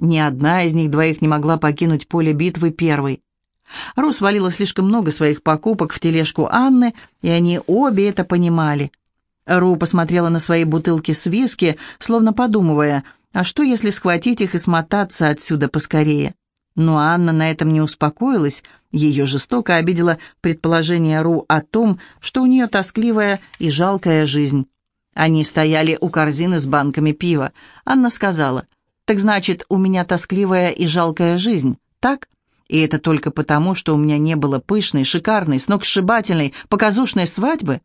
Ни одна из них двоих не могла покинуть поле битвы первой. Ру свалила слишком много своих покупок в тележку Анны, и они обе это понимали. Ру посмотрела на свои бутылки с виски, словно подумывая, а что если схватить их и смотаться отсюда поскорее? Но Анна на этом не успокоилась, ее жестоко обидело предположение Ру о том, что у нее тоскливая и жалкая жизнь. Они стояли у корзины с банками пива. Анна сказала, «Так значит, у меня тоскливая и жалкая жизнь, так?» И это только потому, что у меня не было пышной, шикарной, сногсшибательной, показушной свадьбы?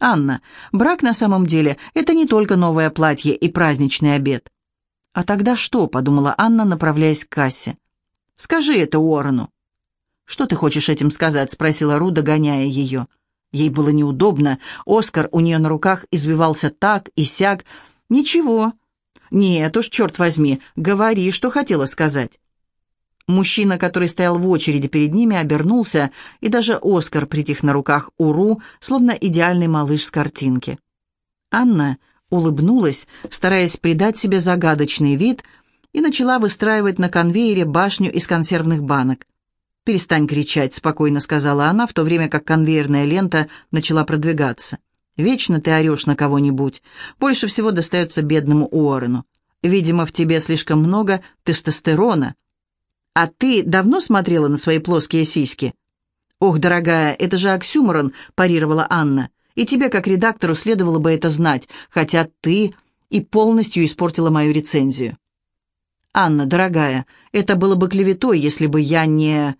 Анна, брак на самом деле – это не только новое платье и праздничный обед. А тогда что, подумала Анна, направляясь к кассе. Скажи это Уоррену. «Что ты хочешь этим сказать?» – спросила Ру, догоняя ее. Ей было неудобно. Оскар у нее на руках извивался так и сяк. «Ничего». «Нет уж, черт возьми, говори, что хотела сказать». Мужчина, который стоял в очереди перед ними, обернулся, и даже Оскар притих на руках Уру, словно идеальный малыш с картинки. Анна улыбнулась, стараясь придать себе загадочный вид, и начала выстраивать на конвейере башню из консервных банок. «Перестань кричать», — спокойно сказала она, в то время как конвейерная лента начала продвигаться. «Вечно ты орешь на кого-нибудь. Больше всего достается бедному Уоррену. Видимо, в тебе слишком много тестостерона». «А ты давно смотрела на свои плоские сиськи?» «Ох, дорогая, это же оксюморон», — парировала Анна. «И тебе, как редактору, следовало бы это знать, хотя ты и полностью испортила мою рецензию». «Анна, дорогая, это было бы клеветой, если бы я не...»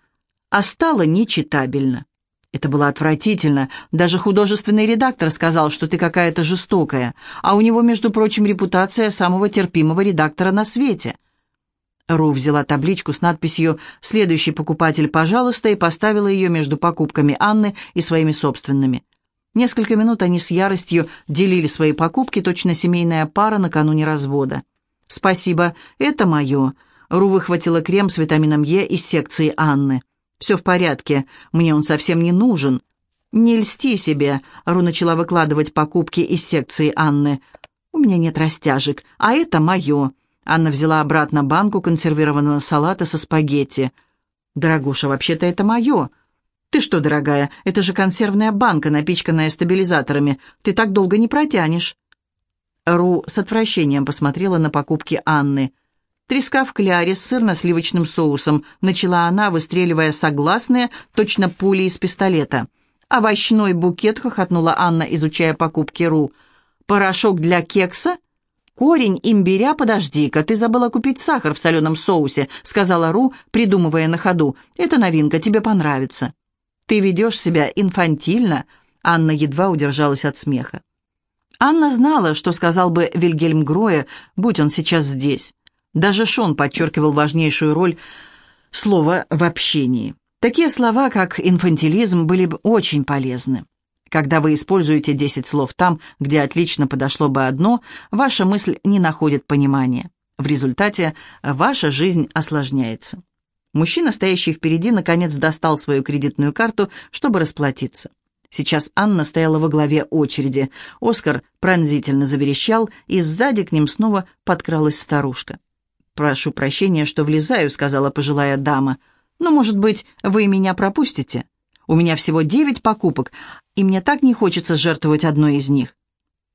«А стало нечитабельно». Это было отвратительно. Даже художественный редактор сказал, что ты какая-то жестокая, а у него, между прочим, репутация самого терпимого редактора на свете. Ру взяла табличку с надписью «Следующий покупатель, пожалуйста» и поставила ее между покупками Анны и своими собственными. Несколько минут они с яростью делили свои покупки, точно семейная пара накануне развода. «Спасибо, это мое». Ру выхватила крем с витамином Е из секции Анны. «Все в порядке, мне он совсем не нужен». «Не льсти себе», — Ру начала выкладывать покупки из секции Анны. «У меня нет растяжек, а это мое». Анна взяла обратно банку консервированного салата со спагетти. «Дорогуша, вообще-то это мое». «Ты что, дорогая, это же консервная банка, напичканная стабилизаторами. Ты так долго не протянешь». Ру с отвращением посмотрела на покупки Анны. «Треска в кляре с сырно-сливочным соусом», — начала она, выстреливая согласные, точно пули из пистолета. «Овощной букет», — хохотнула Анна, изучая покупки Ру. «Порошок для кекса?» «Корень имбиря, подожди-ка, ты забыла купить сахар в соленом соусе», — сказала Ру, придумывая на ходу. «Это новинка, тебе понравится». «Ты ведешь себя инфантильно», — Анна едва удержалась от смеха. Анна знала, что сказал бы Вильгельм Гроя, будь он сейчас здесь. Даже Шон подчеркивал важнейшую роль слова в общении. Такие слова, как инфантилизм, были бы очень полезны. Когда вы используете 10 слов там, где отлично подошло бы одно, ваша мысль не находит понимания. В результате ваша жизнь осложняется. Мужчина, стоящий впереди, наконец достал свою кредитную карту, чтобы расплатиться. Сейчас Анна стояла во главе очереди. Оскар пронзительно заверещал, и сзади к ним снова подкралась старушка. «Прошу прощения, что влезаю», — сказала пожилая дама. «Но, может быть, вы меня пропустите? У меня всего девять покупок, и мне так не хочется жертвовать одной из них.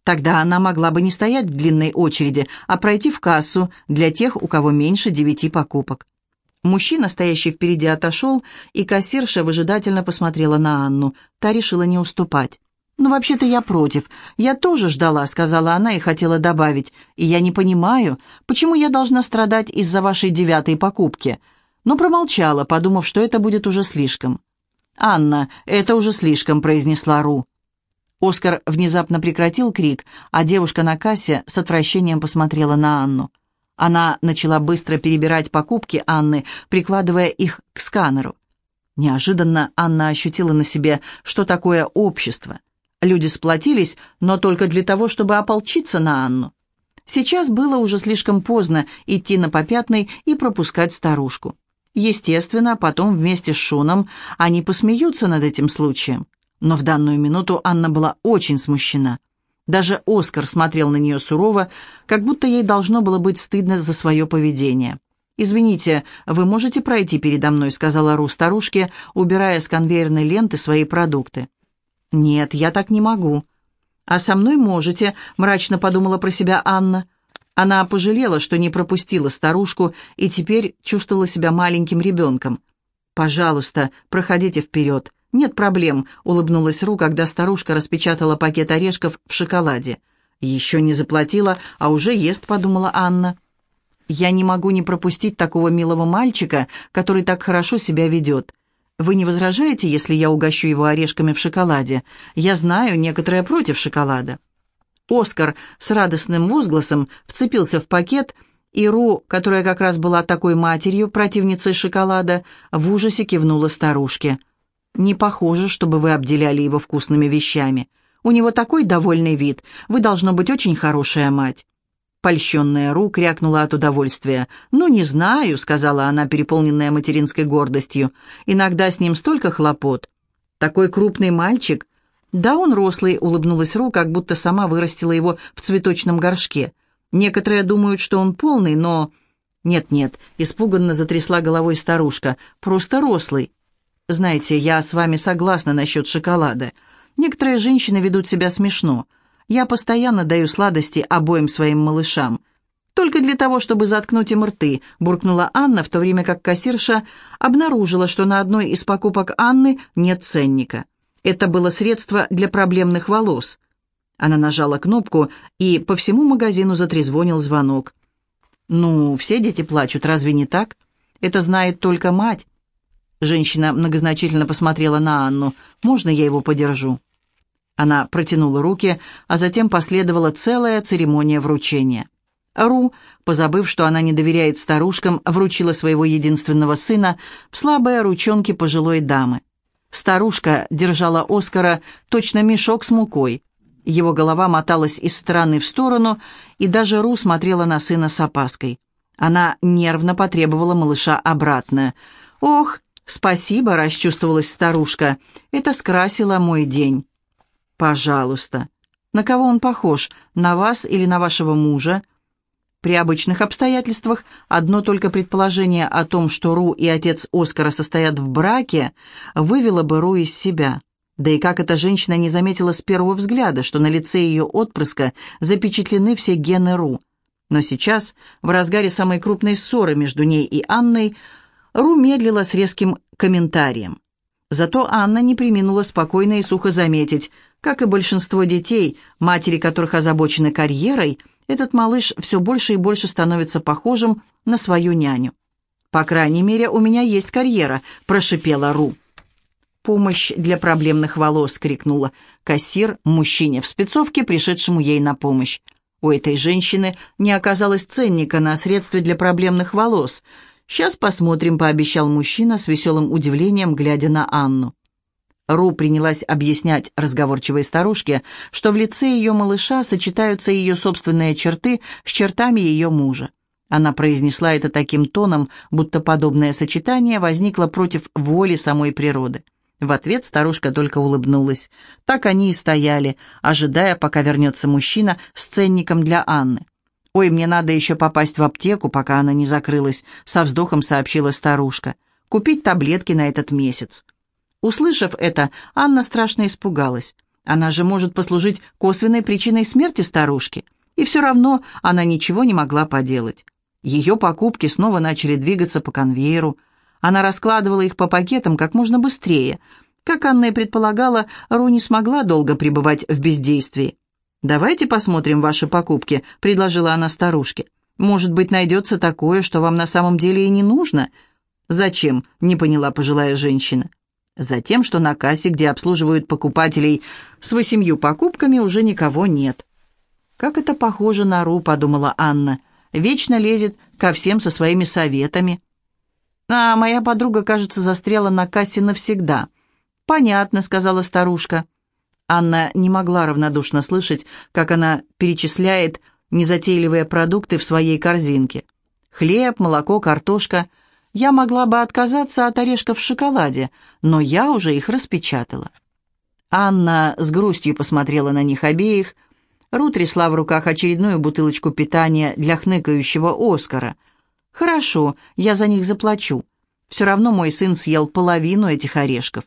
Тогда она могла бы не стоять в длинной очереди, а пройти в кассу для тех, у кого меньше девяти покупок. Мужчина, стоящий впереди, отошел, и кассирша выжидательно посмотрела на Анну. Та решила не уступать. «Ну, вообще-то я против. Я тоже ждала», — сказала она и хотела добавить. «И я не понимаю, почему я должна страдать из-за вашей девятой покупки?» Но промолчала, подумав, что это будет уже слишком. «Анна, это уже слишком», — произнесла Ру. Оскар внезапно прекратил крик, а девушка на кассе с отвращением посмотрела на Анну. Она начала быстро перебирать покупки Анны, прикладывая их к сканеру. Неожиданно Анна ощутила на себе, что такое общество. Люди сплотились, но только для того, чтобы ополчиться на Анну. Сейчас было уже слишком поздно идти на попятный и пропускать старушку. Естественно, потом вместе с Шуном они посмеются над этим случаем. Но в данную минуту Анна была очень смущена. Даже Оскар смотрел на нее сурово, как будто ей должно было быть стыдно за свое поведение. «Извините, вы можете пройти передо мной?» — сказала Ру старушке, убирая с конвейерной ленты свои продукты. «Нет, я так не могу». «А со мной можете», — мрачно подумала про себя Анна. Она пожалела, что не пропустила старушку, и теперь чувствовала себя маленьким ребенком. «Пожалуйста, проходите вперед. Нет проблем», — улыбнулась Ру, когда старушка распечатала пакет орешков в шоколаде. «Еще не заплатила, а уже ест», — подумала Анна. Я не могу не пропустить такого милого мальчика, который так хорошо себя ведет. Вы не возражаете, если я угощу его орешками в шоколаде? Я знаю, некоторые против шоколада». Оскар с радостным возгласом вцепился в пакет, и Ру, которая как раз была такой матерью, противницей шоколада, в ужасе кивнула старушке. «Не похоже, чтобы вы обделяли его вкусными вещами. У него такой довольный вид. Вы, должно быть, очень хорошая мать». Польщенная Ру крякнула от удовольствия. «Ну, не знаю», — сказала она, переполненная материнской гордостью. «Иногда с ним столько хлопот. Такой крупный мальчик». «Да, он рослый», — улыбнулась Ру, как будто сама вырастила его в цветочном горшке. «Некоторые думают, что он полный, но...» «Нет-нет», — испуганно затрясла головой старушка. «Просто рослый». «Знаете, я с вами согласна насчет шоколада. Некоторые женщины ведут себя смешно». Я постоянно даю сладости обоим своим малышам. Только для того, чтобы заткнуть им рты, буркнула Анна, в то время как кассирша обнаружила, что на одной из покупок Анны нет ценника. Это было средство для проблемных волос. Она нажала кнопку, и по всему магазину затрезвонил звонок. «Ну, все дети плачут, разве не так? Это знает только мать». Женщина многозначительно посмотрела на Анну. «Можно я его подержу?» Она протянула руки, а затем последовала целая церемония вручения. Ру, позабыв, что она не доверяет старушкам, вручила своего единственного сына в слабые ручонки пожилой дамы. Старушка держала Оскара точно мешок с мукой. Его голова моталась из стороны в сторону, и даже Ру смотрела на сына с опаской. Она нервно потребовала малыша обратно. «Ох, спасибо», — расчувствовалась старушка, — «это скрасило мой день». «Пожалуйста. На кого он похож? На вас или на вашего мужа?» При обычных обстоятельствах одно только предположение о том, что Ру и отец Оскара состоят в браке, вывело бы Ру из себя. Да и как эта женщина не заметила с первого взгляда, что на лице ее отпрыска запечатлены все гены Ру. Но сейчас, в разгаре самой крупной ссоры между ней и Анной, Ру медлила с резким комментарием. Зато Анна не приминула спокойно и сухо заметить, как и большинство детей, матери которых озабочены карьерой, этот малыш все больше и больше становится похожим на свою няню. «По крайней мере, у меня есть карьера», – прошипела Ру. «Помощь для проблемных волос!» — крикнула кассир мужчине в спецовке, пришедшему ей на помощь. У этой женщины не оказалось ценника на средства для проблемных волос. «Сейчас посмотрим», — пообещал мужчина с веселым удивлением, глядя на Анну. Ру принялась объяснять разговорчивой старушке, что в лице ее малыша сочетаются ее собственные черты с чертами ее мужа. Она произнесла это таким тоном, будто подобное сочетание возникло против воли самой природы. В ответ старушка только улыбнулась. Так они и стояли, ожидая, пока вернется мужчина с ценником для Анны. «Ой, мне надо еще попасть в аптеку, пока она не закрылась», — со вздохом сообщила старушка. «Купить таблетки на этот месяц». Услышав это, Анна страшно испугалась. Она же может послужить косвенной причиной смерти старушки. И все равно она ничего не могла поделать. Ее покупки снова начали двигаться по конвейеру. Она раскладывала их по пакетам как можно быстрее. Как Анна и предполагала, Ру не смогла долго пребывать в бездействии. «Давайте посмотрим ваши покупки», — предложила она старушке. «Может быть, найдется такое, что вам на самом деле и не нужно?» «Зачем?» — не поняла пожилая женщина. Затем, что на кассе, где обслуживают покупателей с восемью покупками, уже никого нет. «Как это похоже на Ру», — подумала Анна. «Вечно лезет ко всем со своими советами». «А моя подруга, кажется, застряла на кассе навсегда». «Понятно», — сказала старушка. Анна не могла равнодушно слышать, как она перечисляет незатейливые продукты в своей корзинке. Хлеб, молоко, картошка. Я могла бы отказаться от орешков в шоколаде, но я уже их распечатала. Анна с грустью посмотрела на них обеих. Ру трясла в руках очередную бутылочку питания для хныкающего Оскара. «Хорошо, я за них заплачу. Все равно мой сын съел половину этих орешков».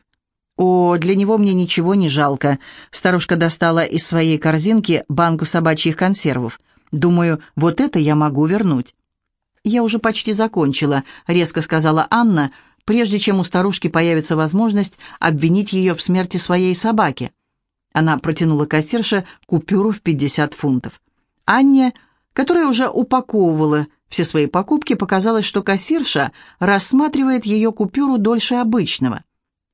«О, для него мне ничего не жалко». Старушка достала из своей корзинки банку собачьих консервов. «Думаю, вот это я могу вернуть». «Я уже почти закончила», — резко сказала Анна, прежде чем у старушки появится возможность обвинить ее в смерти своей собаки. Она протянула кассирше купюру в 50 фунтов. Анне, которая уже упаковывала все свои покупки, показалось, что кассирша рассматривает ее купюру дольше обычного.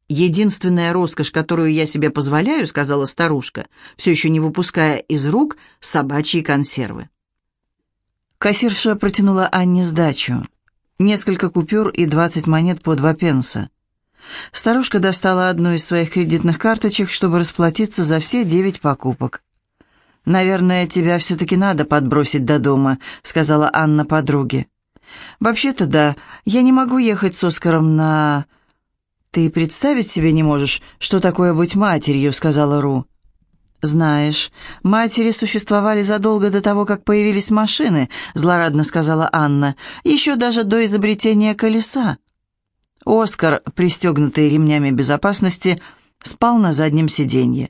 «Единственная роскошь, которую я себе позволяю», — сказала старушка, все еще не выпуская из рук собачьи консервы. Кассирша протянула Анне сдачу. Несколько купюр и двадцать монет по два пенса. Старушка достала одну из своих кредитных карточек, чтобы расплатиться за все девять покупок. «Наверное, тебя все-таки надо подбросить до дома», — сказала Анна подруге. «Вообще-то да, я не могу ехать с Оскаром на...» «Ты представить себе не можешь, что такое быть матерью», — сказала Ру. «Знаешь, матери существовали задолго до того, как появились машины», — злорадно сказала Анна, «еще даже до изобретения колеса». Оскар, пристегнутый ремнями безопасности, спал на заднем сиденье.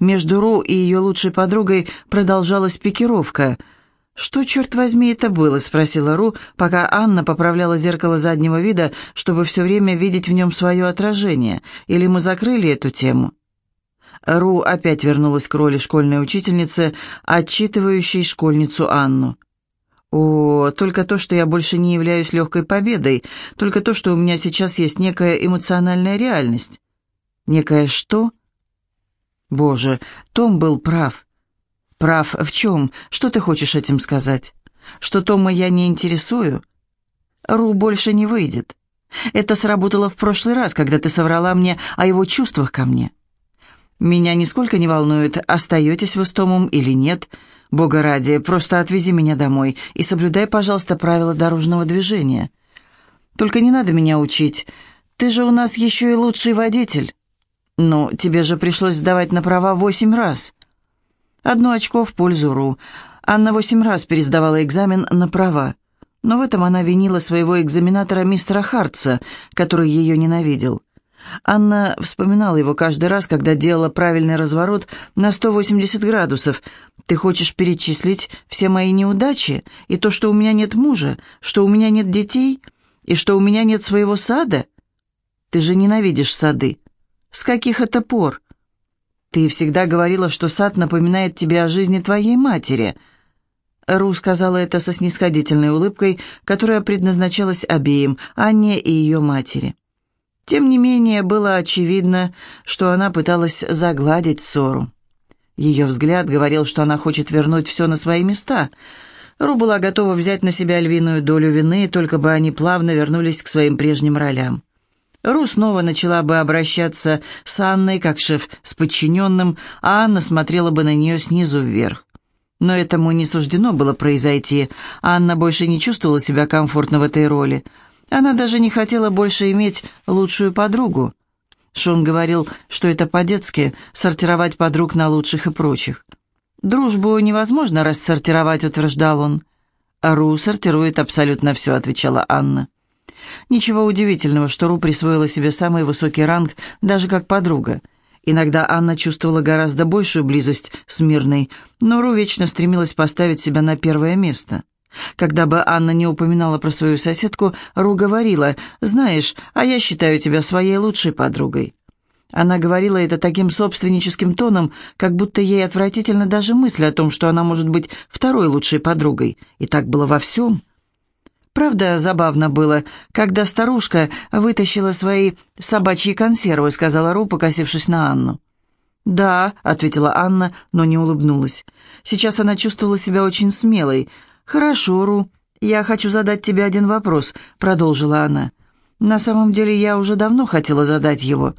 Между Ру и ее лучшей подругой продолжалась пикировка — «Что, черт возьми, это было?» — спросила Ру, пока Анна поправляла зеркало заднего вида, чтобы все время видеть в нем свое отражение. Или мы закрыли эту тему? Ру опять вернулась к роли школьной учительницы, отчитывающей школьницу Анну. «О, только то, что я больше не являюсь легкой победой, только то, что у меня сейчас есть некая эмоциональная реальность». «Некая что?» «Боже, Том был прав». «Прав в чем? Что ты хочешь этим сказать? Что Тома я не интересую?» «Ру больше не выйдет. Это сработало в прошлый раз, когда ты соврала мне о его чувствах ко мне. Меня нисколько не волнует, остаетесь вы с Томом или нет. Бога ради, просто отвези меня домой и соблюдай, пожалуйста, правила дорожного движения. Только не надо меня учить. Ты же у нас еще и лучший водитель. Ну, тебе же пришлось сдавать на права восемь раз». Одно очко в пользу Ру. Анна восемь раз пересдавала экзамен на права. Но в этом она винила своего экзаменатора мистера Хартса, который ее ненавидел. Анна вспоминала его каждый раз, когда делала правильный разворот на 180 градусов. «Ты хочешь перечислить все мои неудачи? И то, что у меня нет мужа, что у меня нет детей, и что у меня нет своего сада? Ты же ненавидишь сады. С каких это пор? «Ты всегда говорила, что сад напоминает тебе о жизни твоей матери». Ру сказала это со снисходительной улыбкой, которая предназначалась обеим, Анне и ее матери. Тем не менее, было очевидно, что она пыталась загладить ссору. Ее взгляд говорил, что она хочет вернуть все на свои места. Ру была готова взять на себя львиную долю вины, только бы они плавно вернулись к своим прежним ролям. Ру снова начала бы обращаться с Анной, как шеф с подчиненным, а Анна смотрела бы на нее снизу вверх. Но этому не суждено было произойти. Анна больше не чувствовала себя комфортно в этой роли. Она даже не хотела больше иметь лучшую подругу. Шон говорил, что это по-детски сортировать подруг на лучших и прочих. «Дружбу невозможно рассортировать», — утверждал он. «А Ру сортирует абсолютно все», — отвечала Анна. Ничего удивительного, что Ру присвоила себе самый высокий ранг, даже как подруга. Иногда Анна чувствовала гораздо большую близость с Мирной, но Ру вечно стремилась поставить себя на первое место. Когда бы Анна не упоминала про свою соседку, Ру говорила, «Знаешь, а я считаю тебя своей лучшей подругой». Она говорила это таким собственническим тоном, как будто ей отвратительно даже мысль о том, что она может быть второй лучшей подругой. И так было во всем – Правда, забавно было, когда старушка вытащила свои собачьи консервы, сказала Ру, покосившись на Анну. «Да», — ответила Анна, но не улыбнулась. Сейчас она чувствовала себя очень смелой. «Хорошо, Ру, я хочу задать тебе один вопрос», — продолжила она. «На самом деле я уже давно хотела задать его».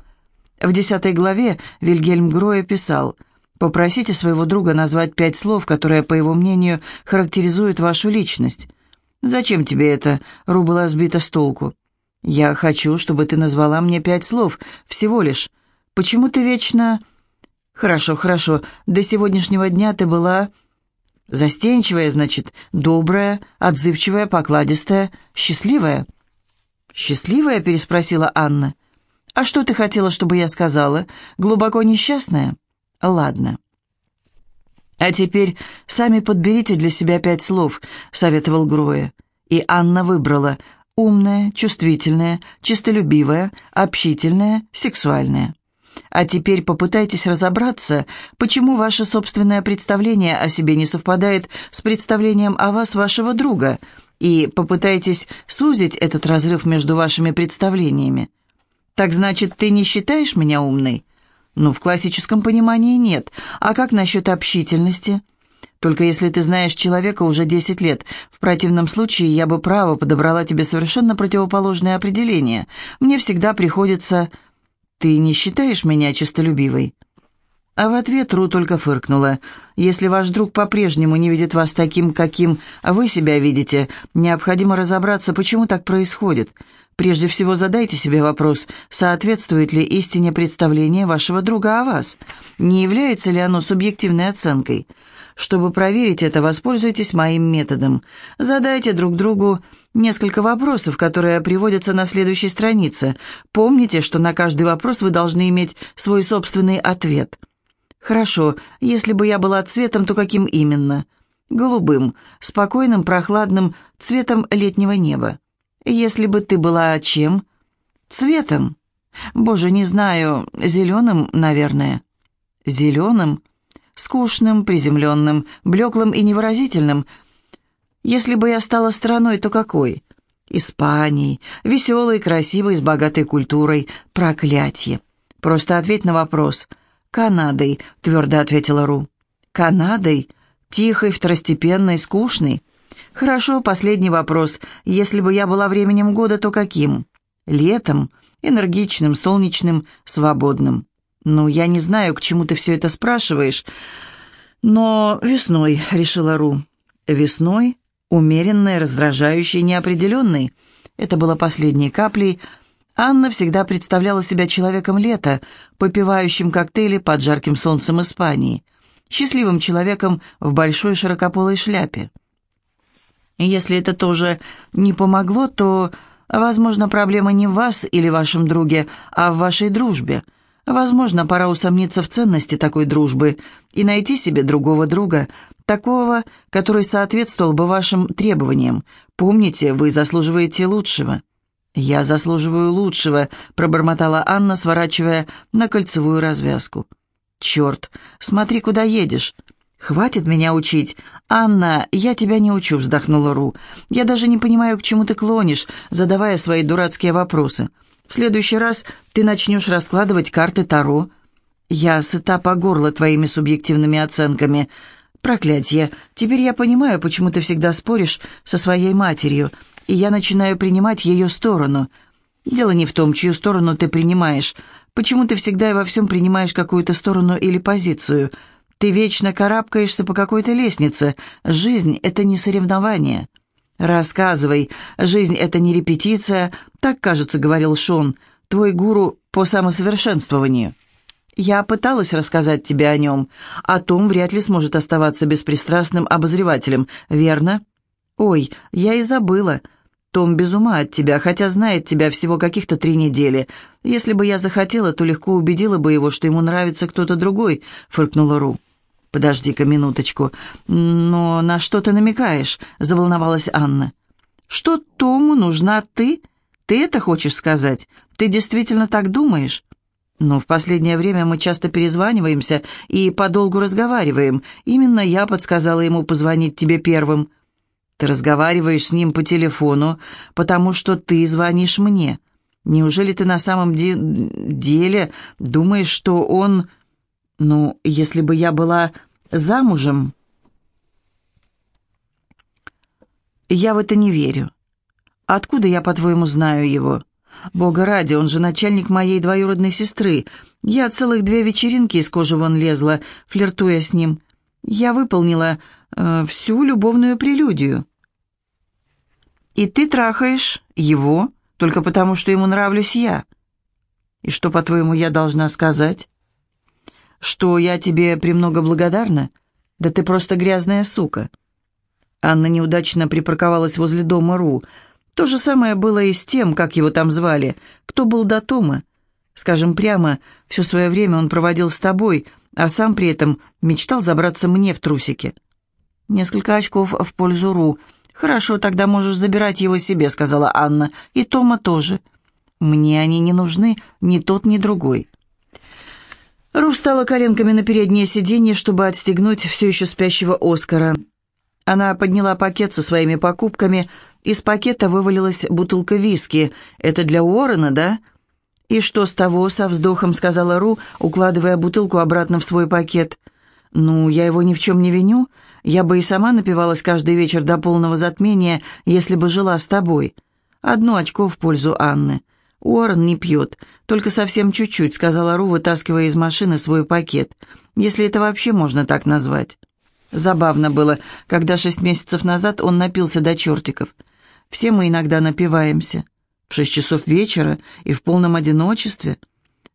В десятой главе Вильгельм Гроя писал «Попросите своего друга назвать пять слов, которые, по его мнению, характеризуют вашу личность». «Зачем тебе это?» — Ру была сбита с толку. «Я хочу, чтобы ты назвала мне пять слов, всего лишь. Почему ты вечно...» «Хорошо, хорошо. До сегодняшнего дня ты была Застенчивая, значит, добрая, отзывчивая, покладистая, счастливая. «Счастливая?» — переспросила Анна. «А что ты хотела, чтобы я сказала? Глубоко несчастная?» «Ладно». «А теперь сами подберите для себя пять слов», — советовал Гроя. И Анна выбрала умная, чувствительная, чистолюбивая, общительная, сексуальная. А теперь попытайтесь разобраться, почему ваше собственное представление о себе не совпадает с представлением о вас вашего друга, и попытайтесь сузить этот разрыв между вашими представлениями. Так значит, ты не считаешь меня умной? Ну, в классическом понимании нет. А как насчет общительности? Только если ты знаешь человека уже 10 лет. В противном случае я бы право подобрала тебе совершенно противоположное определение. Мне всегда приходится... Ты не считаешь меня честолюбивой?» А в ответ Ру только фыркнула. «Если ваш друг по-прежнему не видит вас таким, каким вы себя видите, необходимо разобраться, почему так происходит. Прежде всего задайте себе вопрос, соответствует ли истине представление вашего друга о вас? Не является ли оно субъективной оценкой? Чтобы проверить это, воспользуйтесь моим методом. Задайте друг другу несколько вопросов, которые приводятся на следующей странице. Помните, что на каждый вопрос вы должны иметь свой собственный ответ. Хорошо, если бы я была цветом, то каким именно? Голубым, спокойным, прохладным, цветом летнего неба. Если бы ты была чем? Цветом. Боже, не знаю, зеленым, наверное. Зеленым? скучным, приземленным, блеклым и невыразительным. Если бы я стала страной, то какой? Испанией, веселой, красивой, с богатой культурой. Проклятье. Просто ответь на вопрос. «Канадой», — твердо ответила Ру. «Канадой? Тихой, второстепенной, скучной?» «Хорошо, последний вопрос. Если бы я была временем года, то каким?» «Летом, энергичным, солнечным, свободным». «Ну, я не знаю, к чему ты все это спрашиваешь, но весной», — решила Ру. «Весной, умеренной, раздражающей, неопределенной». Это было последней каплей. Анна всегда представляла себя человеком лета, попивающим коктейли под жарким солнцем Испании, счастливым человеком в большой широкополой шляпе. Если это тоже не помогло, то, возможно, проблема не в вас или вашем друге, а в вашей дружбе — Возможно, пора усомниться в ценности такой дружбы и найти себе другого друга, такого, который соответствовал бы вашим требованиям. Помните, вы заслуживаете лучшего». «Я заслуживаю лучшего», — пробормотала Анна, сворачивая на кольцевую развязку. «Черт, смотри, куда едешь». «Хватит меня учить. Анна, я тебя не учу», — вздохнула Ру. «Я даже не понимаю, к чему ты клонишь, задавая свои дурацкие вопросы. В следующий раз ты начнешь раскладывать карты Таро. Я сыта по горло твоими субъективными оценками. Проклятье, теперь я понимаю, почему ты всегда споришь со своей матерью, и я начинаю принимать ее сторону. Дело не в том, чью сторону ты принимаешь. Почему ты всегда и во всем принимаешь какую-то сторону или позицию? Ты вечно карабкаешься по какой-то лестнице. Жизнь — это не соревнование». «Рассказывай. Жизнь — это не репетиция, так, кажется, говорил Шон, твой гуру по самосовершенствованию». «Я пыталась рассказать тебе о нем. О том вряд ли сможет оставаться беспристрастным обозревателем, верно?» «Ой, я и забыла. Том без ума от тебя, хотя знает тебя всего каких-то три недели. Если бы я захотела, то легко убедила бы его, что ему нравится кто-то другой», — фыркнула Ру. «Подожди-ка минуточку. Но на что ты намекаешь?» — заволновалась Анна. «Что Тому нужна ты? Ты это хочешь сказать? Ты действительно так думаешь?» «Но в последнее время мы часто перезваниваемся и подолгу разговариваем. Именно я подсказала ему позвонить тебе первым». «Ты разговариваешь с ним по телефону, потому что ты звонишь мне. Неужели ты на самом де деле думаешь, что он...» «Ну, если бы я была замужем...» «Я в это не верю. Откуда я, по-твоему, знаю его? Бога ради, он же начальник моей двоюродной сестры. Я целых две вечеринки из кожи вон лезла, флиртуя с ним. Я выполнила э, всю любовную прелюдию». «И ты трахаешь его только потому, что ему нравлюсь я?» «И что, по-твоему, я должна сказать?» Что я тебе премного благодарна? Да ты просто грязная сука». Анна неудачно припарковалась возле дома Ру. То же самое было и с тем, как его там звали. Кто был до Тома? Скажем прямо, все свое время он проводил с тобой, а сам при этом мечтал забраться мне в трусики. Несколько очков в пользу Ру. «Хорошо, тогда можешь забирать его себе», — сказала Анна. «И Тома тоже. Мне они не нужны, ни тот, ни другой». Ру встала коленками на переднее сиденье, чтобы отстегнуть все еще спящего Оскара. Она подняла пакет со своими покупками. Из пакета вывалилась бутылка виски. «Это для Уоррена, да?» «И что с того?» — со вздохом сказала Ру, укладывая бутылку обратно в свой пакет. «Ну, я его ни в чем не виню. Я бы и сама напивалась каждый вечер до полного затмения, если бы жила с тобой. Одно очко в пользу Анны. Уоррен не пьет, только совсем чуть-чуть», — сказала Ру, вытаскивая из машины свой пакет. «Если это вообще можно так назвать». Забавно было, когда шесть месяцев назад он напился до чертиков. Все мы иногда напиваемся. В шесть часов вечера и в полном одиночестве.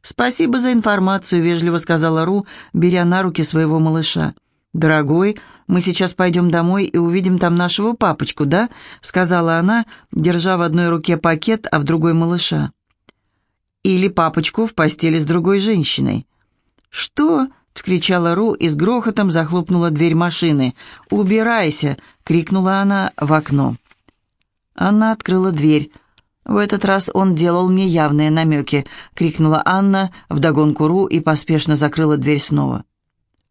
«Спасибо за информацию», — вежливо сказала Ру, беря на руки своего малыша. «Дорогой, мы сейчас пойдем домой и увидим там нашего папочку, да?» — сказала она, держа в одной руке пакет, а в другой малыша. «Или папочку в постели с другой женщиной». «Что?» — вскричала Ру и с грохотом захлопнула дверь машины. «Убирайся!» — крикнула она в окно. Она открыла дверь. «В этот раз он делал мне явные намеки», — крикнула Анна вдогонку Ру и поспешно закрыла дверь снова.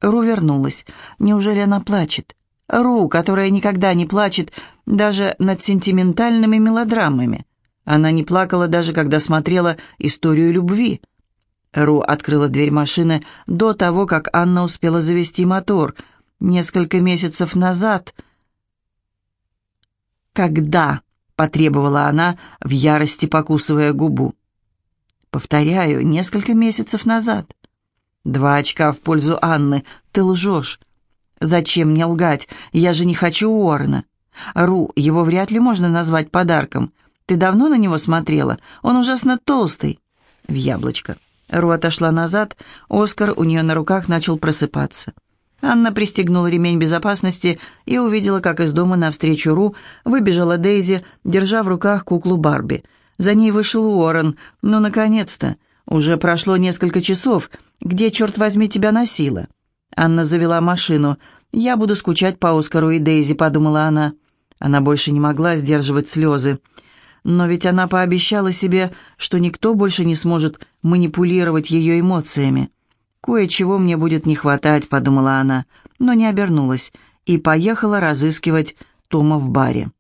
Ру вернулась. Неужели она плачет? Ру, которая никогда не плачет даже над сентиментальными мелодрамами. Она не плакала даже, когда смотрела «Историю любви». Ру открыла дверь машины до того, как Анна успела завести мотор. Несколько месяцев назад... «Когда?» — потребовала она, в ярости покусывая губу. «Повторяю, несколько месяцев назад». «Два очка в пользу Анны. Ты лжешь». «Зачем мне лгать? Я же не хочу Уоррена». «Ру, его вряд ли можно назвать подарком. Ты давно на него смотрела? Он ужасно толстый». «В яблочко». Ру отошла назад, Оскар у нее на руках начал просыпаться. Анна пристегнула ремень безопасности и увидела, как из дома навстречу Ру выбежала Дейзи, держа в руках куклу Барби. За ней вышел Уоррен. «Ну, наконец-то! Уже прошло несколько часов. Где, черт возьми, тебя носила?» Анна завела машину. «Я буду скучать по Оскару и Дейзи», — подумала она. Она больше не могла сдерживать слезы. Но ведь она пообещала себе, что никто больше не сможет манипулировать ее эмоциями. «Кое-чего мне будет не хватать», — подумала она, но не обернулась и поехала разыскивать Тома в баре.